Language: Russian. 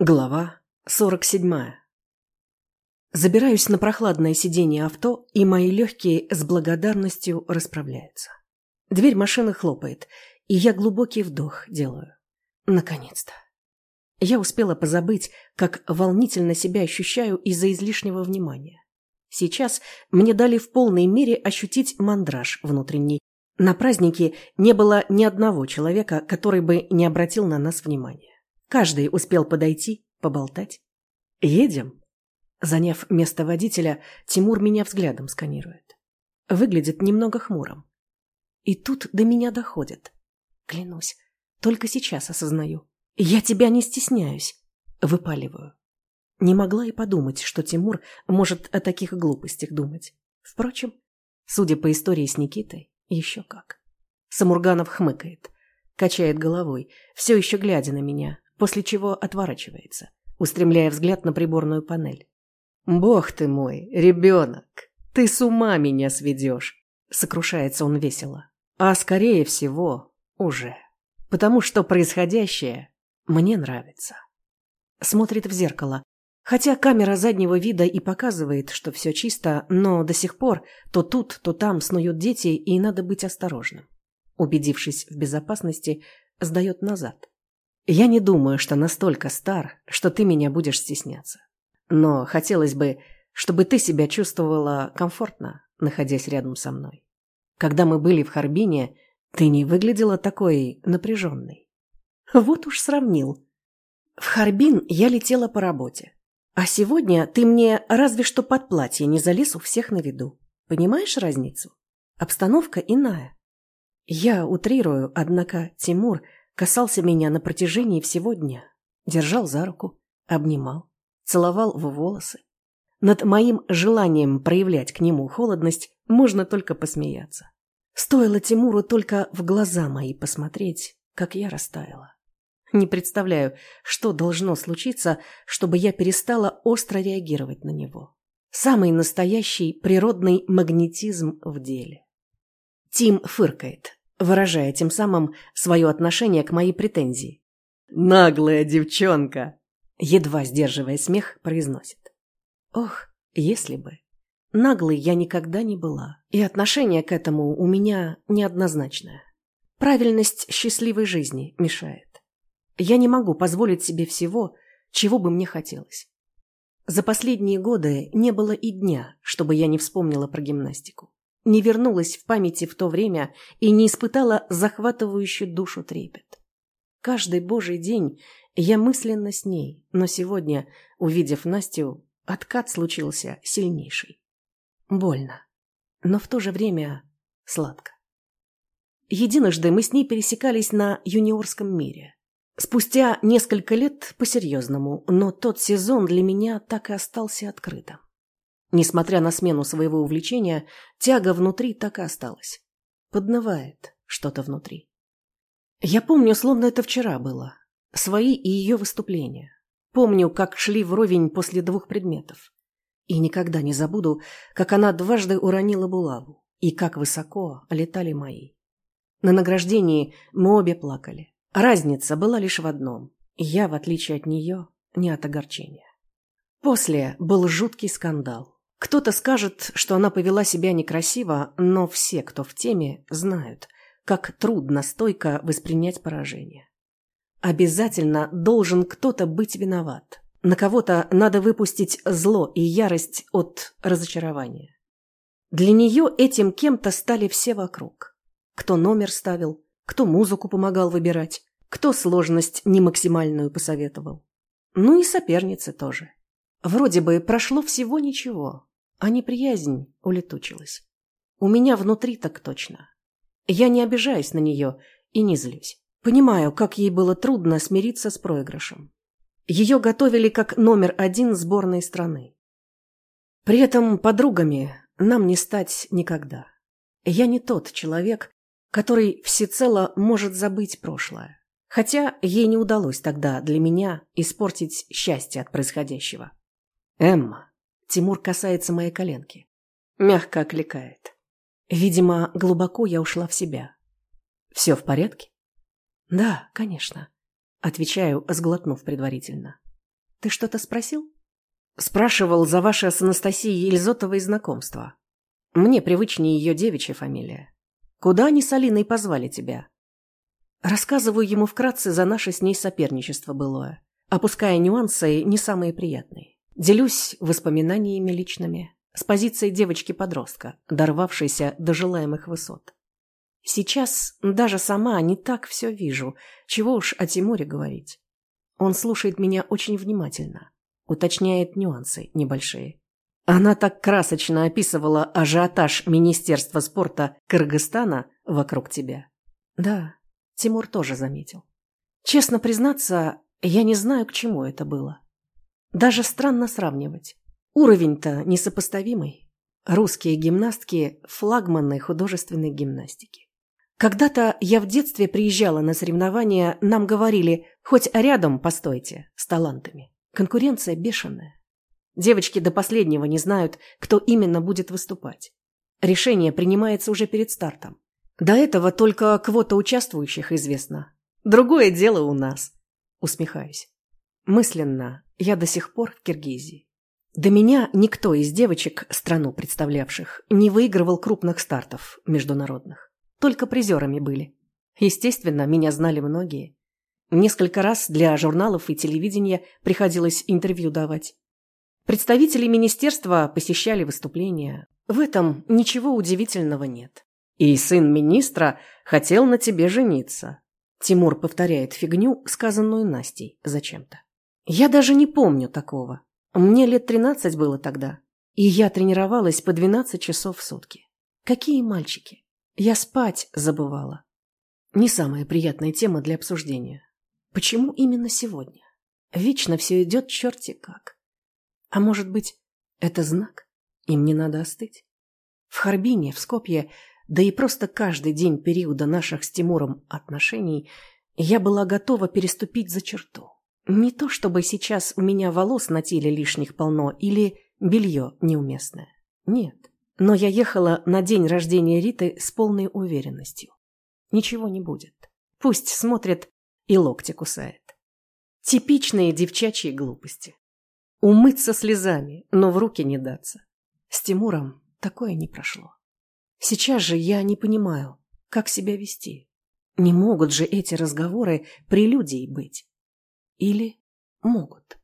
Глава 47. Забираюсь на прохладное сиденье авто, и мои легкие с благодарностью расправляются. Дверь машины хлопает, и я глубокий вдох делаю. Наконец-то. Я успела позабыть, как волнительно себя ощущаю из-за излишнего внимания. Сейчас мне дали в полной мере ощутить мандраж внутренний. На празднике не было ни одного человека, который бы не обратил на нас внимания. Каждый успел подойти, поболтать. «Едем?» Заняв место водителя, Тимур меня взглядом сканирует. Выглядит немного хмурым. И тут до меня доходит. Клянусь, только сейчас осознаю. Я тебя не стесняюсь. Выпаливаю. Не могла и подумать, что Тимур может о таких глупостях думать. Впрочем, судя по истории с Никитой, еще как. Самурганов хмыкает, качает головой, все еще глядя на меня, после чего отворачивается, устремляя взгляд на приборную панель. «Бог ты мой, ребенок! Ты с ума меня сведешь!» Сокрушается он весело. А скорее всего, уже. Потому что происходящее мне нравится. Смотрит в зеркало. Хотя камера заднего вида и показывает, что все чисто, но до сих пор то тут, то там снуют дети, и надо быть осторожным. Убедившись в безопасности, сдает назад. Я не думаю, что настолько стар, что ты меня будешь стесняться. Но хотелось бы, чтобы ты себя чувствовала комфортно, находясь рядом со мной. Когда мы были в Харбине, ты не выглядела такой напряженной. Вот уж сравнил. В Харбин я летела по работе. А сегодня ты мне разве что под платье не залез у всех на виду. Понимаешь разницу? Обстановка иная. Я утрирую, однако Тимур – Касался меня на протяжении всего дня. Держал за руку, обнимал, целовал в волосы. Над моим желанием проявлять к нему холодность можно только посмеяться. Стоило Тимуру только в глаза мои посмотреть, как я растаяла. Не представляю, что должно случиться, чтобы я перестала остро реагировать на него. Самый настоящий природный магнетизм в деле. Тим фыркает, выражая тем самым свое отношение к моей претензии. «Наглая девчонка!» Едва сдерживая смех, произносит. «Ох, если бы!» Наглой я никогда не была, и отношение к этому у меня неоднозначное. Правильность счастливой жизни мешает. Я не могу позволить себе всего, чего бы мне хотелось. За последние годы не было и дня, чтобы я не вспомнила про гимнастику не вернулась в памяти в то время и не испытала захватывающую душу трепет. Каждый божий день я мысленно с ней, но сегодня, увидев Настю, откат случился сильнейший. Больно, но в то же время сладко. Единожды мы с ней пересекались на юниорском мире. Спустя несколько лет по-серьезному, но тот сезон для меня так и остался открытым. Несмотря на смену своего увлечения, тяга внутри так и осталась. Поднывает что-то внутри. Я помню, словно это вчера было. Свои и ее выступления. Помню, как шли вровень после двух предметов. И никогда не забуду, как она дважды уронила булаву, и как высоко летали мои. На награждении мы обе плакали. Разница была лишь в одном. Я, в отличие от нее, не от огорчения. После был жуткий скандал. Кто-то скажет, что она повела себя некрасиво, но все, кто в теме, знают, как трудно стойко воспринять поражение. Обязательно должен кто-то быть виноват. На кого-то надо выпустить зло и ярость от разочарования. Для нее этим кем-то стали все вокруг. Кто номер ставил, кто музыку помогал выбирать, кто сложность не максимальную посоветовал. Ну и соперницы тоже. Вроде бы прошло всего ничего, а неприязнь улетучилась. У меня внутри так точно. Я не обижаюсь на нее и не злюсь. Понимаю, как ей было трудно смириться с проигрышем. Ее готовили как номер один сборной страны. При этом подругами нам не стать никогда. Я не тот человек, который всецело может забыть прошлое. Хотя ей не удалось тогда для меня испортить счастье от происходящего. «Эмма, Тимур касается моей коленки. Мягко окликает. Видимо, глубоко я ушла в себя. «Все в порядке?» «Да, конечно», — отвечаю, сглотнув предварительно. Ты что-то спросил? Спрашивал за ваше с Анастасией Елизотовой знакомство. Мне привычнее ее девичья фамилия. Куда они с Алиной позвали тебя? Рассказываю ему вкратце за наше с ней соперничество былое, опуская нюансы не самые приятные. Делюсь воспоминаниями личными, с позиции девочки-подростка, дорвавшейся до желаемых высот. Сейчас даже сама не так все вижу, чего уж о Тимуре говорить. Он слушает меня очень внимательно, уточняет нюансы небольшие. Она так красочно описывала ажиотаж Министерства спорта Кыргызстана вокруг тебя. Да, Тимур тоже заметил. Честно признаться, я не знаю, к чему это было. Даже странно сравнивать. Уровень-то несопоставимый. Русские гимнастки – флагманы художественной гимнастики. Когда-то я в детстве приезжала на соревнования, нам говорили, хоть рядом постойте, с талантами. Конкуренция бешеная. Девочки до последнего не знают, кто именно будет выступать. Решение принимается уже перед стартом. До этого только квота участвующих известна. Другое дело у нас. Усмехаюсь. Мысленно я до сих пор в Киргизии. До меня никто из девочек, страну представлявших, не выигрывал крупных стартов международных. Только призерами были. Естественно, меня знали многие. Несколько раз для журналов и телевидения приходилось интервью давать. Представители министерства посещали выступления. В этом ничего удивительного нет. И сын министра хотел на тебе жениться. Тимур повторяет фигню, сказанную Настей зачем-то. Я даже не помню такого. Мне лет тринадцать было тогда, и я тренировалась по двенадцать часов в сутки. Какие мальчики? Я спать забывала. Не самая приятная тема для обсуждения. Почему именно сегодня? Вечно все идет черти как. А может быть, это знак? Им не надо остыть? В Харбине, в Скопье, да и просто каждый день периода наших с Тимуром отношений я была готова переступить за черту. Не то чтобы сейчас у меня волос на теле лишних полно или белье неуместное. Нет. Но я ехала на день рождения Риты с полной уверенностью. Ничего не будет. Пусть смотрит и локти кусает. Типичные девчачьи глупости. Умыться слезами, но в руки не даться. С Тимуром такое не прошло. Сейчас же я не понимаю, как себя вести. Не могут же эти разговоры прелюдией быть. Или могут.